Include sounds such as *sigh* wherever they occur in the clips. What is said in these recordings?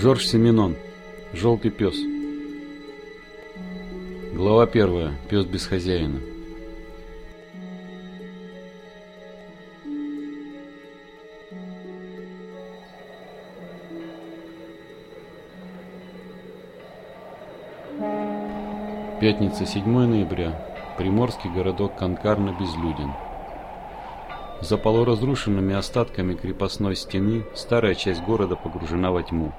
Жорж Семенон. Желтый пес. Глава первая. Пес без хозяина. Пятница, 7 ноября. Приморский городок Конкарно безлюден. За полуразрушенными остатками крепостной стены старая часть города погружена во тьму.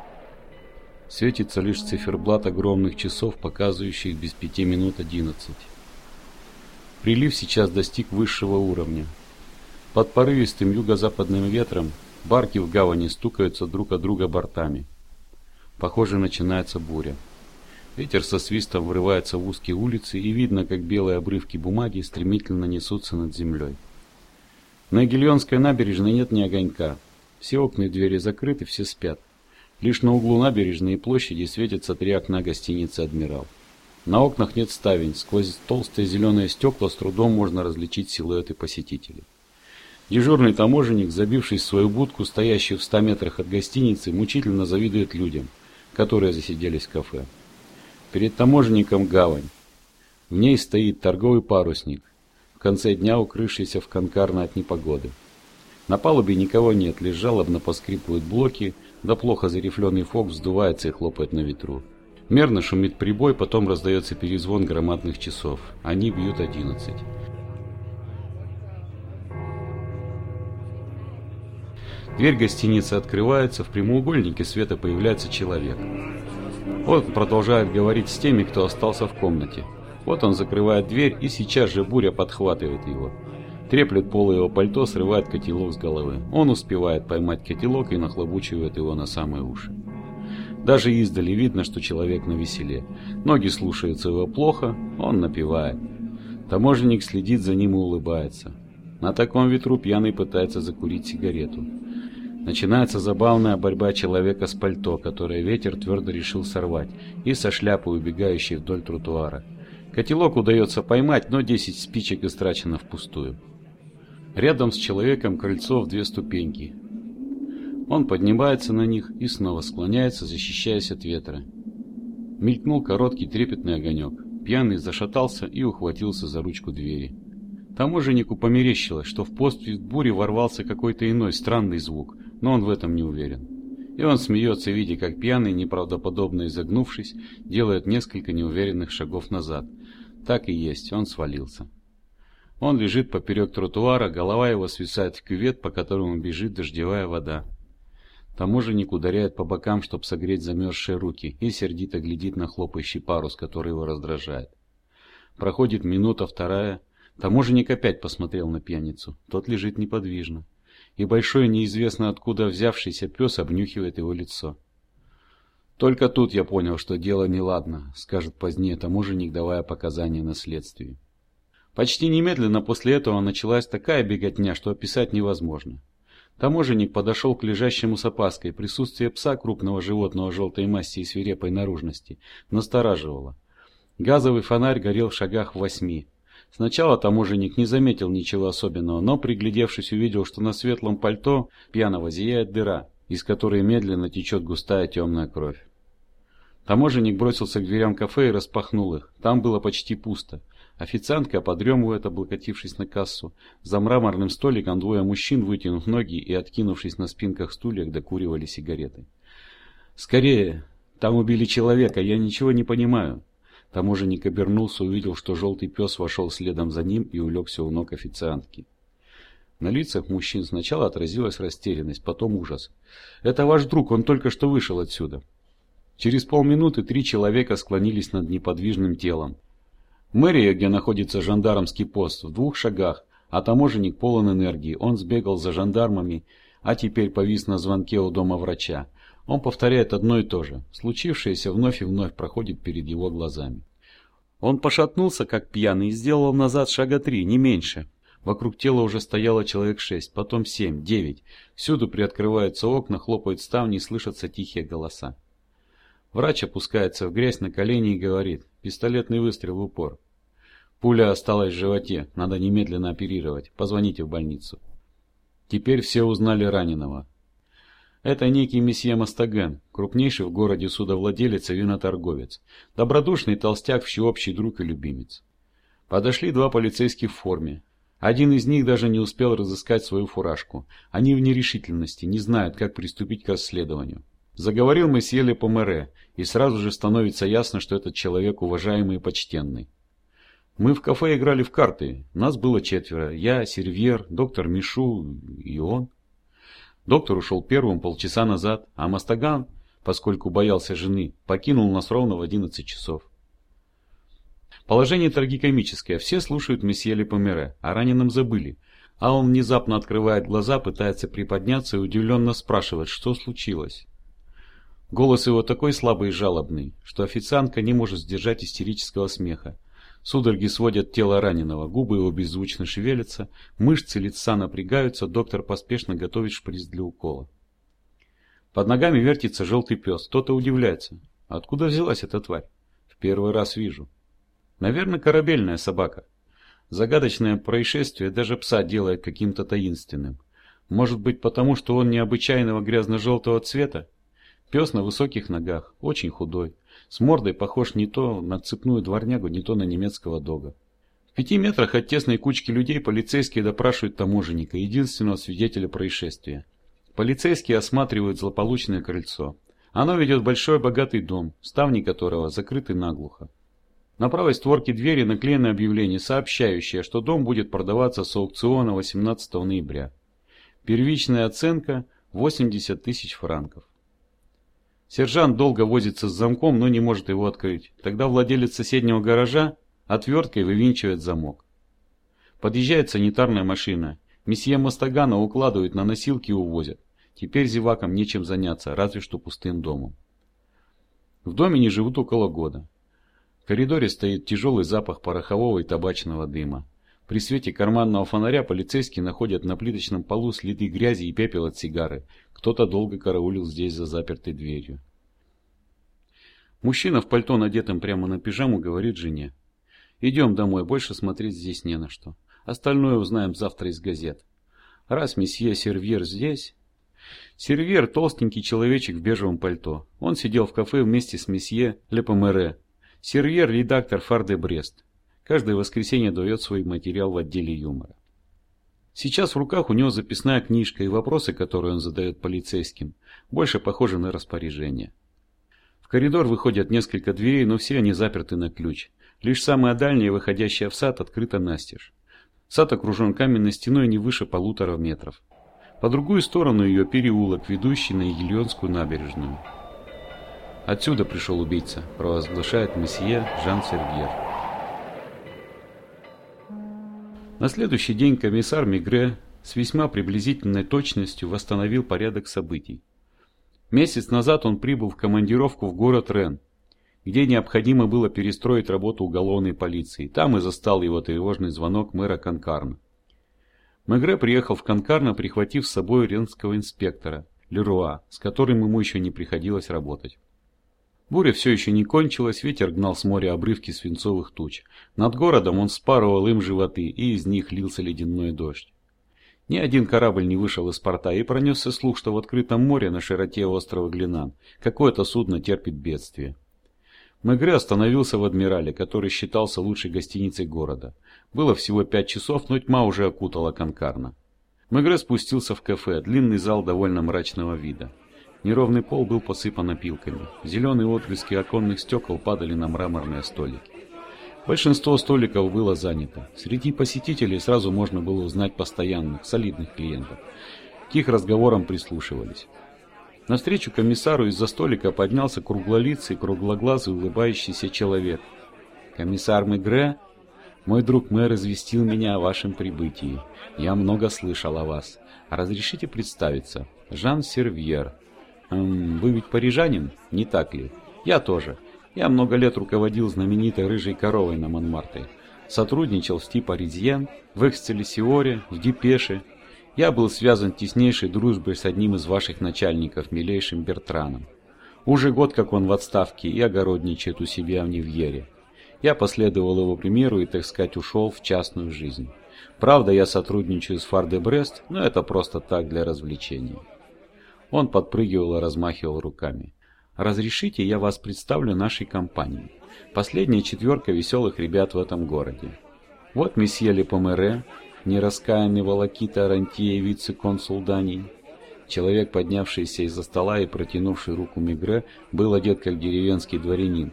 Светится лишь циферблат огромных часов, показывающих без пяти минут одиннадцать. Прилив сейчас достиг высшего уровня. Под порывистым юго-западным ветром барки в гавани стукаются друг от друга бортами. Похоже, начинается буря. Ветер со свистом врывается в узкие улицы, и видно, как белые обрывки бумаги стремительно несутся над землей. На Гильонской набережной нет ни огонька. Все окна и двери закрыты, все спят. Лишь на углу набережной и площади светятся три окна гостиницы «Адмирал». На окнах нет ставень, сквозь толстые зеленые стекла с трудом можно различить силуэты посетителей. Дежурный таможенник, забившись в свою будку, стоящую в ста метрах от гостиницы, мучительно завидует людям, которые засиделись в кафе. Перед таможенником гавань. В ней стоит торговый парусник, в конце дня укрывшийся в конкарно от непогоды. На палубе никого нет, лишь жалобно поскрипывают блоки, да плохо зарифленый фок вздувается и хлопает на ветру. Мерно шумит прибой, потом раздается перезвон громадных часов. Они бьют одиннадцать. Дверь гостиницы открывается, в прямоугольнике света появляется человек. Он продолжает говорить с теми, кто остался в комнате. Вот он закрывает дверь, и сейчас же буря подхватывает его. Треплет полы его пальто, срывает котелок с головы. Он успевает поймать котелок и нахлобучивает его на самые уши. Даже издали видно, что человек на веселе. Ноги слушаются его плохо, он напевает. Таможенник следит за ним и улыбается. На таком ветру пьяный пытается закурить сигарету. Начинается забавная борьба человека с пальто, которое ветер твердо решил сорвать, и со шляпой, убегающей вдоль тротуара. Котелок удается поймать, но 10 спичек истрачено впустую. Рядом с человеком крыльцо в две ступеньки. Он поднимается на них и снова склоняется, защищаясь от ветра. Мелькнул короткий трепетный огонек. Пьяный зашатался и ухватился за ручку двери. Таможеннику померещилось, что в пострел бури ворвался какой-то иной странный звук, но он в этом не уверен. И он смеется, видя, как пьяный, неправдоподобно изогнувшись, делает несколько неуверенных шагов назад, так и есть, он свалился. Он лежит поперек тротуара, голова его свисает в кювет, по которому бежит дождевая вода. Таможенник ударяет по бокам, чтобы согреть замерзшие руки, и сердито глядит на хлопающий парус, который его раздражает. Проходит минута, вторая. Таможенник опять посмотрел на пьяницу. Тот лежит неподвижно. И большой неизвестно откуда взявшийся пес обнюхивает его лицо. Только тут я понял, что дело неладно, скажет позднее таможенник, давая показания на следствии. Почти немедленно после этого началась такая беготня, что описать невозможно. Таможенник подошел к лежащему с опаской. Присутствие пса, крупного животного желтой масти и свирепой наружности, настораживало. Газовый фонарь горел в шагах восьми. Сначала таможенник не заметил ничего особенного, но, приглядевшись, увидел, что на светлом пальто пьяного зияет дыра, из которой медленно течет густая темная кровь. Таможенник бросился к дверям кафе и распахнул их. Там было почти пусто. Официантка подремывает, облокотившись на кассу. За мраморным столиком двое мужчин, вытянув ноги и откинувшись на спинках стульях, докуривали сигареты. «Скорее! Там убили человека, я ничего не понимаю!» Таможенник обернулся, увидел, что желтый пес вошел следом за ним и улегся у ног официантки. На лицах мужчин сначала отразилась растерянность, потом ужас. «Это ваш друг, он только что вышел отсюда!» Через полминуты три человека склонились над неподвижным телом. Мэрия, где находится жандармский пост, в двух шагах, а таможенник полон энергии. Он сбегал за жандармами, а теперь повис на звонке у дома врача. Он повторяет одно и то же. Случившееся вновь и вновь проходит перед его глазами. Он пошатнулся, как пьяный, и сделал назад шага три, не меньше. Вокруг тела уже стояло человек шесть, потом семь, девять. Всюду приоткрываются окна, хлопают ставни и слышатся тихие голоса. Врач опускается в грязь на колени и говорит, пистолетный выстрел в упор. Пуля осталась в животе, надо немедленно оперировать, позвоните в больницу. Теперь все узнали раненого. Это некий месье Мастаген, крупнейший в городе судовладелец и виноторговец, добродушный толстяк, всеобщий друг и любимец. Подошли два полицейских в форме. Один из них даже не успел разыскать свою фуражку. Они в нерешительности, не знают, как приступить к расследованию. Заговорил месье Лепомере, и сразу же становится ясно, что этот человек уважаемый и почтенный. Мы в кафе играли в карты. Нас было четверо. Я, Сервьер, доктор Мишу и он. Доктор ушел первым полчаса назад, а Мастаган, поскольку боялся жены, покинул нас ровно в 11 часов. Положение трагикомическое. Все слушают месье Лепомере, а раненым забыли. А он внезапно открывает глаза, пытается приподняться и удивленно спрашивает, что случилось. Голос его такой слабый и жалобный, что официантка не может сдержать истерического смеха. Судороги сводят тело раненого, губы его беззвучно шевелятся, мышцы лица напрягаются, доктор поспешно готовит шприц для укола. Под ногами вертится желтый пес, кто-то удивляется. Откуда взялась эта тварь? В первый раз вижу. Наверное, корабельная собака. Загадочное происшествие даже пса делает каким-то таинственным. Может быть потому, что он необычайного грязно-желтого цвета? Пес на высоких ногах, очень худой. С мордой похож не то на цепную дворнягу, не то на немецкого дога. В пяти метрах от тесной кучки людей полицейские допрашивают таможенника, единственного свидетеля происшествия. Полицейские осматривают злополучное крыльцо. Оно ведет большой богатый дом, ставни которого закрыты наглухо. На правой створке двери наклеено объявление, сообщающее, что дом будет продаваться с аукциона 18 ноября. Первичная оценка 80 тысяч франков. Сержант долго возится с замком, но не может его открыть. Тогда владелец соседнего гаража отверткой вывинчивает замок. Подъезжает санитарная машина. Месье Мастагана укладывают на носилки и увозят. Теперь зевакам нечем заняться, разве что пустым домом. В доме не живут около года. В коридоре стоит тяжелый запах порохового и табачного дыма. При свете карманного фонаря полицейские находят на плиточном полу следы грязи и пепел от сигары. Кто-то долго караулил здесь за запертой дверью. Мужчина в пальто, надетом прямо на пижаму, говорит жене. «Идем домой, больше смотреть здесь не на что. Остальное узнаем завтра из газет. Раз месье Сервьер здесь...» Сервьер – толстенький человечек в бежевом пальто. Он сидел в кафе вместе с месье Лепомере. Сервьер – редактор Фарде Брест. Каждое воскресенье дает свой материал в отделе юмора. Сейчас в руках у него записная книжка и вопросы, которые он задает полицейским, больше похожи на распоряжение. В коридор выходят несколько дверей, но все они заперты на ключ. Лишь самая дальняя, выходящая в сад, открыта настежь. Сад окружен каменной стеной не выше полутора метров. По другую сторону ее переулок, ведущий на Егильонскую набережную. Отсюда пришел убийца, провозглашает месье Жан Сергьер. На следующий день комиссар Мигре с весьма приблизительной точностью восстановил порядок событий. Месяц назад он прибыл в командировку в город Рен, где необходимо было перестроить работу уголовной полиции. Там и застал его тревожный звонок мэра Конкарна. Мегре приехал в Конкарна, прихватив с собой ренского инспектора, Леруа, с которым ему еще не приходилось работать. Буря все еще не кончилась, ветер гнал с моря обрывки свинцовых туч. Над городом он спарывал им животы, и из них лился ледяной дождь. Ни один корабль не вышел из порта, и пронесся слух, что в открытом море на широте острова Глинан какое-то судно терпит бедствие. Мегре остановился в Адмирале, который считался лучшей гостиницей города. Было всего пять часов, но тьма уже окутала Конкарна. Мегре спустился в кафе, длинный зал довольно мрачного вида. Неровный пол был посыпан опилками. Зеленые отблески оконных стекол падали на мраморные столики. Большинство столиков было занято. Среди посетителей сразу можно было узнать постоянных, солидных клиентов. К их разговорам прислушивались. Навстречу комиссару из-за столика поднялся круглолицый, круглоглазый, улыбающийся человек. «Комиссар Мегре, мой друг мэр известил меня о вашем прибытии. Я много слышал о вас. Разрешите представиться? Жан Сервьер, вы ведь парижанин, не так ли? Я тоже. Я много лет руководил знаменитой рыжей коровой на Монмарте. Сотрудничал в Сти Паризьен, в Эксцелесиоре, в Депеше. Я был связан теснейшей дружбой с одним из ваших начальников, милейшим Бертраном. Уже год, как он в отставке и огородничает у себя в Нивьере. Я последовал его примеру и, так сказать, ушел в частную жизнь. Правда, я сотрудничаю с Фарде Брест, но это просто так для развлечения. Он подпрыгивал и размахивал руками. «Разрешите, я вас представлю нашей компании. Последняя четверка веселых ребят в этом городе. Вот месье Лепомере, нераскаянный волокита Арантье вице-консул Дании. Человек, поднявшийся из-за стола и протянувший руку Мигре, был одет как деревенский дворянин.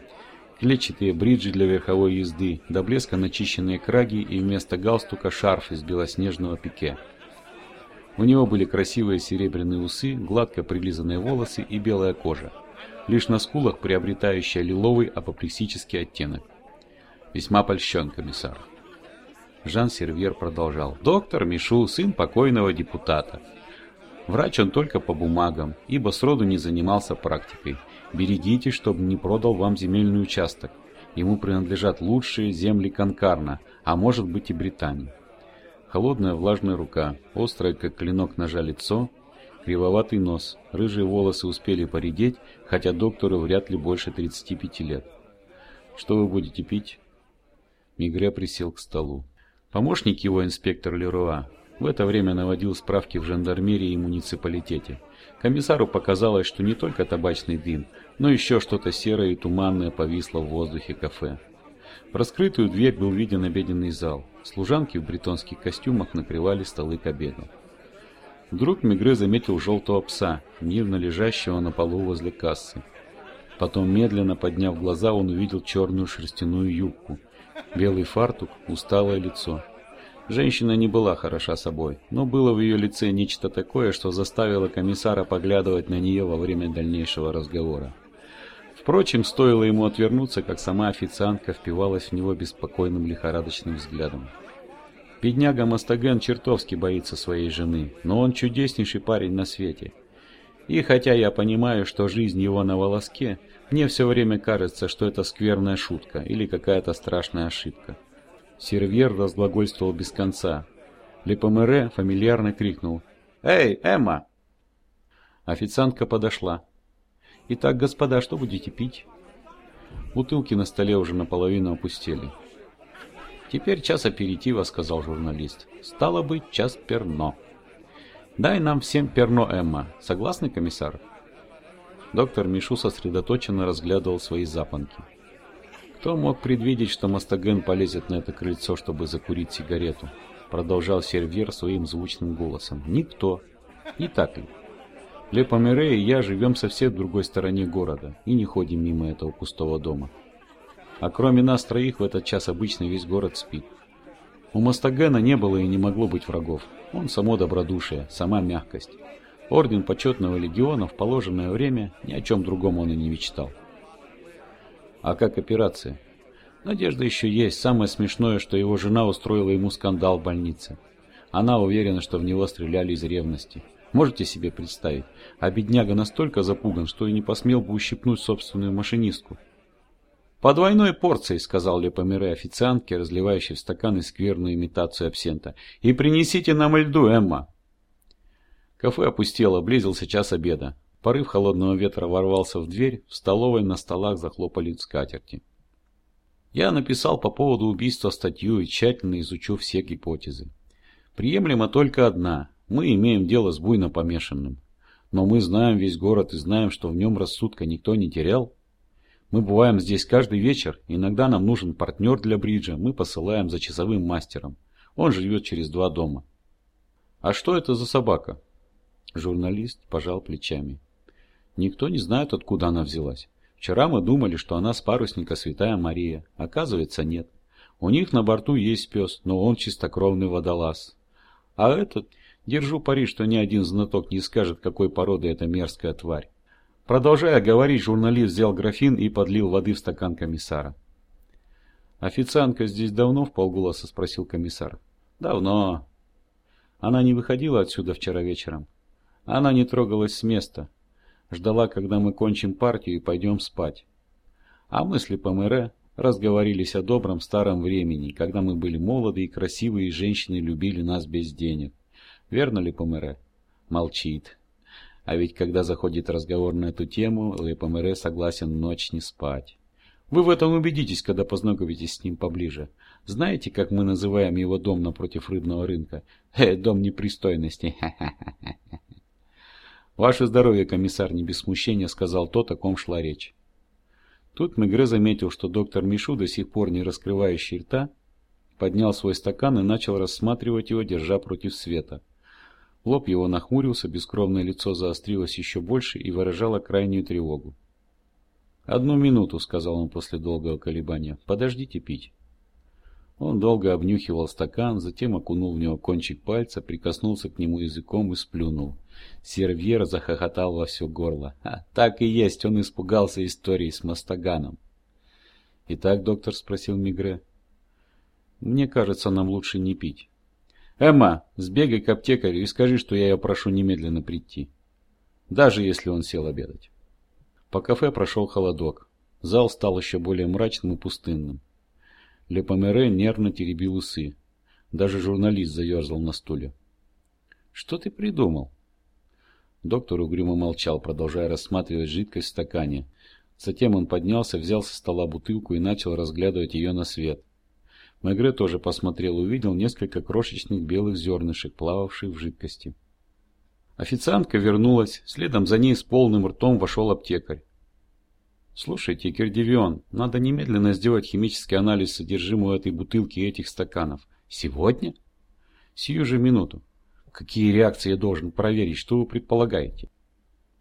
Клетчатые бриджи для верховой езды, до блеска начищенные краги и вместо галстука шарф из белоснежного пике. У него были красивые серебряные усы, гладко прилизанные волосы и белая кожа, лишь на скулах приобретающая лиловый апоплексический оттенок. Весьма польщен комиссар. Жан Сервьер продолжал. «Доктор Мишу, сын покойного депутата. Врач он только по бумагам, ибо сроду не занимался практикой. Берегите, чтобы не продал вам земельный участок. Ему принадлежат лучшие земли Конкарна, а может быть и Британии. Холодная влажная рука, острое, как клинок ножа лицо, кривоватый нос, рыжие волосы успели поредеть, хотя доктору вряд ли больше 35 лет. «Что вы будете пить?» Мигре присел к столу. Помощник его, инспектор Леруа, в это время наводил справки в жандармерии и муниципалитете. Комиссару показалось, что не только табачный дым, но еще что-то серое и туманное повисло в воздухе кафе. В раскрытую дверь был виден обеденный зал. Служанки в бретонских костюмах накрывали столы к обеду. Вдруг Мегре заметил желтого пса, мирно лежащего на полу возле кассы. Потом, медленно подняв глаза, он увидел черную шерстяную юбку, белый фартук, усталое лицо. Женщина не была хороша собой, но было в ее лице нечто такое, что заставило комиссара поглядывать на нее во время дальнейшего разговора. Впрочем, стоило ему отвернуться, как сама официантка впивалась в него беспокойным лихорадочным взглядом. Бедняга Мастаген чертовски боится своей жены, но он чудеснейший парень на свете. И хотя я понимаю, что жизнь его на волоске, мне все время кажется, что это скверная шутка или какая-то страшная ошибка. Сервьер разглагольствовал без конца. Лепомере фамильярно крикнул «Эй, Эмма!» Официантка подошла. «Итак, господа, что будете пить?» Бутылки на столе уже наполовину опустели. «Теперь час аперитива», — сказал журналист. «Стало быть, час перно». «Дай нам всем перно, Эмма. Согласны, комиссар?» Доктор Мишу сосредоточенно разглядывал свои запонки. Кто мог предвидеть, что Мастаген полезет на это крыльцо, чтобы закурить сигарету? Продолжал сервер своим звучным голосом. Никто. Не так ли? Ле Помере и я живем совсем в другой стороне города и не ходим мимо этого пустого дома. А кроме нас троих в этот час обычно весь город спит. У Мастагена не было и не могло быть врагов. Он само добродушие, сама мягкость. Орден почетного легиона в положенное время ни о чем другом он и не мечтал. А как операция? Надежда еще есть. Самое смешное, что его жена устроила ему скандал в больнице. Она уверена, что в него стреляли из ревности. Можете себе представить? А бедняга настолько запуган, что и не посмел бы ущипнуть собственную машинистку. «По двойной порции», — сказал Лепомере официантке, разливающей в стаканы скверную имитацию абсента. «И принесите нам льду, Эмма». Кафе опустело, близился час обеда. Порыв холодного ветра ворвался в дверь, в столовой на столах захлопали скатерти. Я написал по поводу убийства статью и тщательно изучу все гипотезы. Приемлема только одна мы имеем дело с буйно помешанным. Но мы знаем весь город и знаем, что в нем рассудка никто не терял. Мы бываем здесь каждый вечер, иногда нам нужен партнер для бриджа, мы посылаем за часовым мастером. Он живет через два дома. А что это за собака? Журналист пожал плечами. Никто не знает, откуда она взялась. Вчера мы думали, что она с парусника Святая Мария. Оказывается, нет. У них на борту есть пес, но он чистокровный водолаз. А этот Держу пари, что ни один знаток не скажет, какой породы эта мерзкая тварь. Продолжая говорить, журналист взял графин и подлил воды в стакан комиссара. «Официантка здесь давно?» – в полголоса спросил комиссар. «Давно». Она не выходила отсюда вчера вечером. Она не трогалась с места. Ждала, когда мы кончим партию и пойдем спать. А мысли по мэре разговорились о добром старом времени, когда мы были молоды и красивые, и женщины любили нас без денег. Верно ли Помере? Молчит. А ведь когда заходит разговор на эту тему, Ле Помере согласен ночь не спать. Вы в этом убедитесь, когда познакомитесь с ним поближе. Знаете, как мы называем его дом напротив рыбного рынка? Э, дом непристойности. *laughs* «Ваше здоровье, комиссар, не без смущения», — сказал тот, о ком шла речь. Тут Мегре заметил, что доктор Мишу, до сих пор не раскрывающий рта, поднял свой стакан и начал рассматривать его, держа против света. Лоб его нахмурился, бескровное лицо заострилось еще больше и выражало крайнюю тревогу. «Одну минуту», — сказал он после долгого колебания. «Подождите пить». Он долго обнюхивал стакан, затем окунул в него кончик пальца, прикоснулся к нему языком и сплюнул. Сервьер захохотал во все горло. А, так и есть, он испугался истории с Мастаганом. «Итак, доктор?» — спросил Мигре. «Мне кажется, нам лучше не пить». «Эмма, сбегай к аптекарю и скажи, что я ее прошу немедленно прийти. Даже если он сел обедать». По кафе прошел холодок. Зал стал еще более мрачным и пустынным. Лепомере нервно теребил усы. Даже журналист заерзал на стуле. «Что ты придумал?» Доктор угрюмо молчал, продолжая рассматривать жидкость в стакане. Затем он поднялся, взял со стола бутылку и начал разглядывать ее на свет. Мегре тоже посмотрел и увидел несколько крошечных белых зернышек, плававших в жидкости. Официантка вернулась, следом за ней с полным ртом вошел аптекарь. «Слушайте, Кердивион, надо немедленно сделать химический анализ содержимого этой бутылки и этих стаканов. Сегодня?» «Сию же минуту. Какие реакции я должен проверить? Что вы предполагаете?»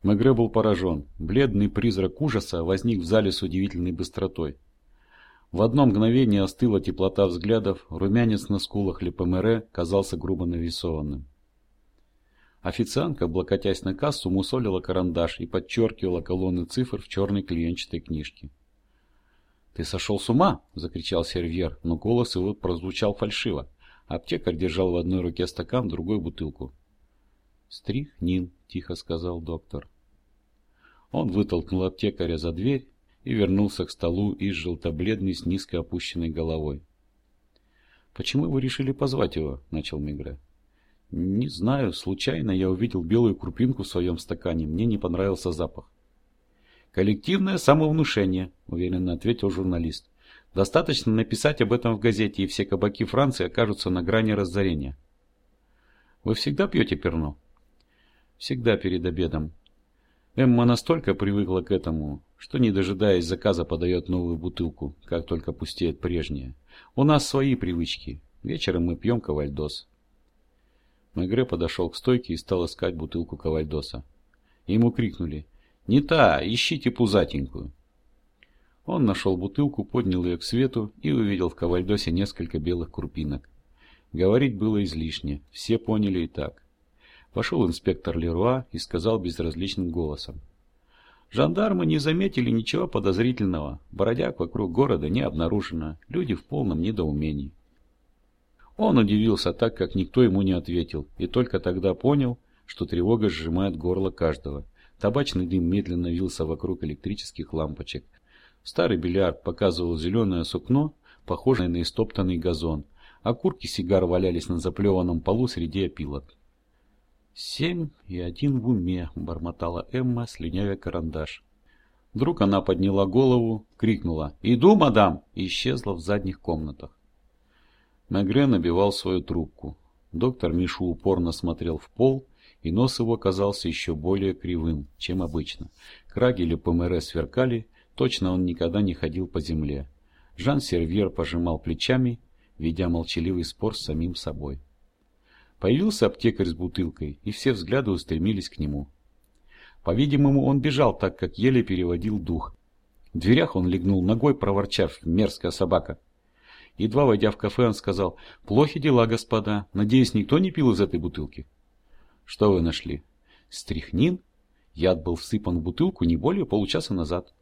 Мегре был поражен. Бледный призрак ужаса возник в зале с удивительной быстротой. В одно мгновение остыла теплота взглядов, румянец на скулах Лепомере казался грубо навесованным. Официантка, облокотясь на кассу, мусолила карандаш и подчеркивала колонны цифр в черной клиентчатой книжке. «Ты сошел с ума!» – закричал сервьер, но голос его прозвучал фальшиво. Аптекарь держал в одной руке стакан, в другой – бутылку. «Стрихнин», – тихо сказал доктор. Он вытолкнул аптекаря за дверь и вернулся к столу из желтобледный с низко опущенной головой. «Почему вы решили позвать его?» – начал Мигре. Не знаю, случайно я увидел белую крупинку в своем стакане, мне не понравился запах. Коллективное самовнушение, уверенно ответил журналист. Достаточно написать об этом в газете, и все кабаки Франции окажутся на грани разорения. Вы всегда пьете перно? Всегда перед обедом. Эмма настолько привыкла к этому, что, не дожидаясь заказа, подает новую бутылку, как только пустеет прежняя. У нас свои привычки. Вечером мы пьем кавальдос. Мегре подошел к стойке и стал искать бутылку кавальдоса. Ему крикнули «Не та, ищите пузатенькую». Он нашел бутылку, поднял ее к свету и увидел в кавальдосе несколько белых крупинок. Говорить было излишне, все поняли и так. Пошел инспектор Леруа и сказал безразличным голосом. Жандармы не заметили ничего подозрительного. Бродяг вокруг города не обнаружено. Люди в полном недоумении. Он удивился так, как никто ему не ответил, и только тогда понял, что тревога сжимает горло каждого. Табачный дым медленно вился вокруг электрических лампочек. Старый бильярд показывал зеленое сукно, похожее на истоптанный газон. Окурки сигар валялись на заплеванном полу среди опилок. «Семь и один в уме», — бормотала Эмма, слюнявя карандаш. Вдруг она подняла голову, крикнула «Иду, мадам!» и исчезла в задних комнатах. Мегре набивал свою трубку. Доктор Мишу упорно смотрел в пол, и нос его казался еще более кривым, чем обычно. Краги или ПМР сверкали, точно он никогда не ходил по земле. Жан-Сервьер пожимал плечами, ведя молчаливый спор с самим собой. Появился аптекарь с бутылкой, и все взгляды устремились к нему. По-видимому, он бежал так, как еле переводил дух. В дверях он легнул ногой, проворчав «мерзкая собака». Едва войдя в кафе, он сказал, «Плохи дела, господа. Надеюсь, никто не пил из этой бутылки?» «Что вы нашли?» «Стрихнин. Яд был всыпан в бутылку не более получаса назад».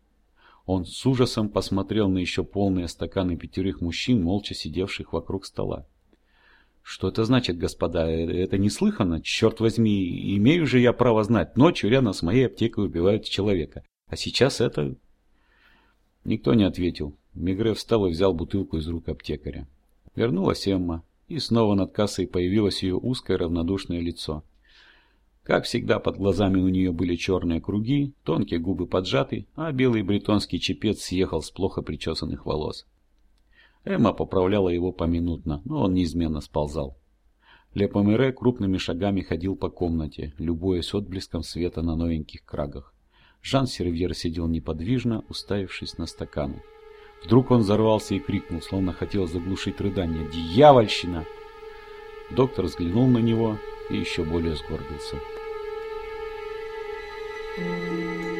Он с ужасом посмотрел на еще полные стаканы пятерых мужчин, молча сидевших вокруг стола. «Что это значит, господа? Э, это неслыханно? Черт возьми, имею же я право знать. Ночью рядом с моей аптекой убивают человека. А сейчас это...» Никто не ответил. Мигре встал и взял бутылку из рук аптекаря. Вернулась Эмма, и снова над кассой появилось ее узкое равнодушное лицо. Как всегда, под глазами у нее были черные круги, тонкие губы поджаты, а белый бретонский чепец съехал с плохо причесанных волос. Эмма поправляла его поминутно, но он неизменно сползал. Лепомере крупными шагами ходил по комнате, любуясь отблеском света на новеньких крагах. Жан Сервьер сидел неподвижно, уставившись на стаканы. Вдруг он взорвался и крикнул, словно хотел заглушить рыдание. «Дьявольщина!» Доктор взглянул на него и еще более сгорбился. Thank you.